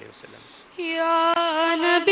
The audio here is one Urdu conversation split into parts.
علیہ وسلم۔ یا نبی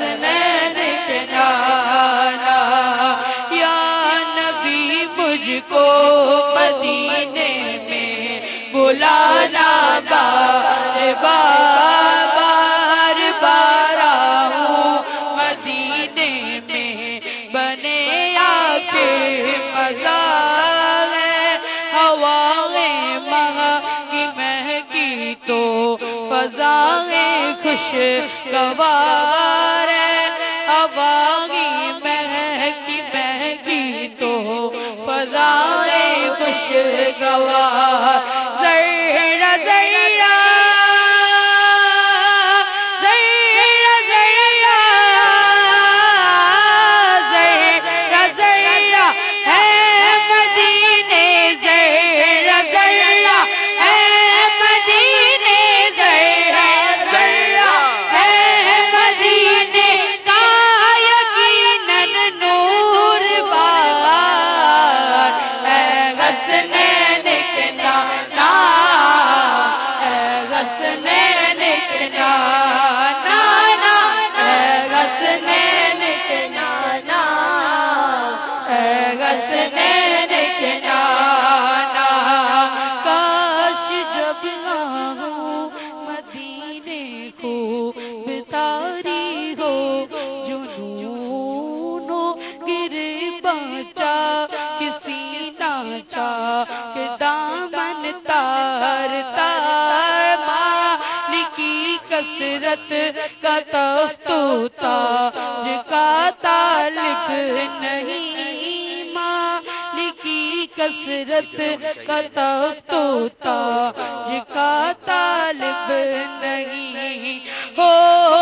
حسنین کے نانا، یا نبی مجھ کو مدینے میں بلانا بار بار بار بار آؤں مدینے میں بنے آ کے مزہ ہے ہوائیں مہنگی تو فضائیں خوش گوار فضائیں کہ دامن تار تار مالکی کثرت کا تخت تاج کا طالب نہیں مالکی کثرت کا تخت تاج کا طالب نہیں، ہو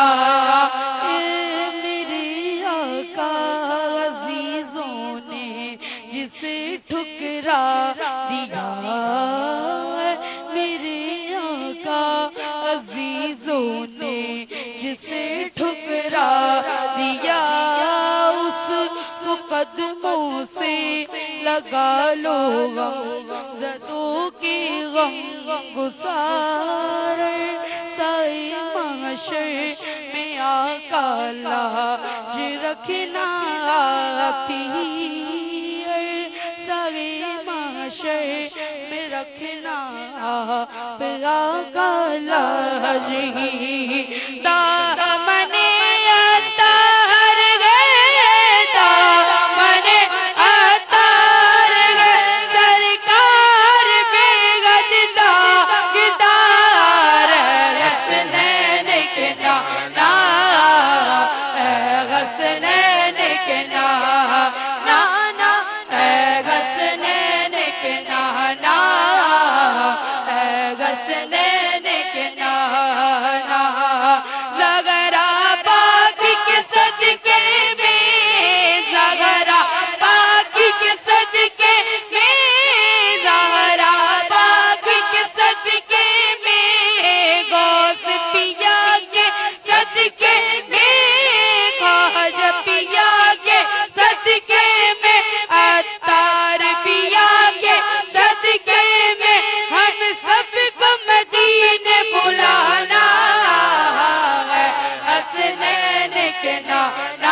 نانا اے میری آقا عزیزوں نے جسے ٹھکرا دیا میرے آقا عزیزوں نے جسے ٹھکرا دیا، اس کو قدموں سے لگا لو غم، زدوں کی غم گسار سائی معاشر میں آقا لاج رکھنا پیر سارے معاشر میں رکھنا پیا کالا جی دار نہ لا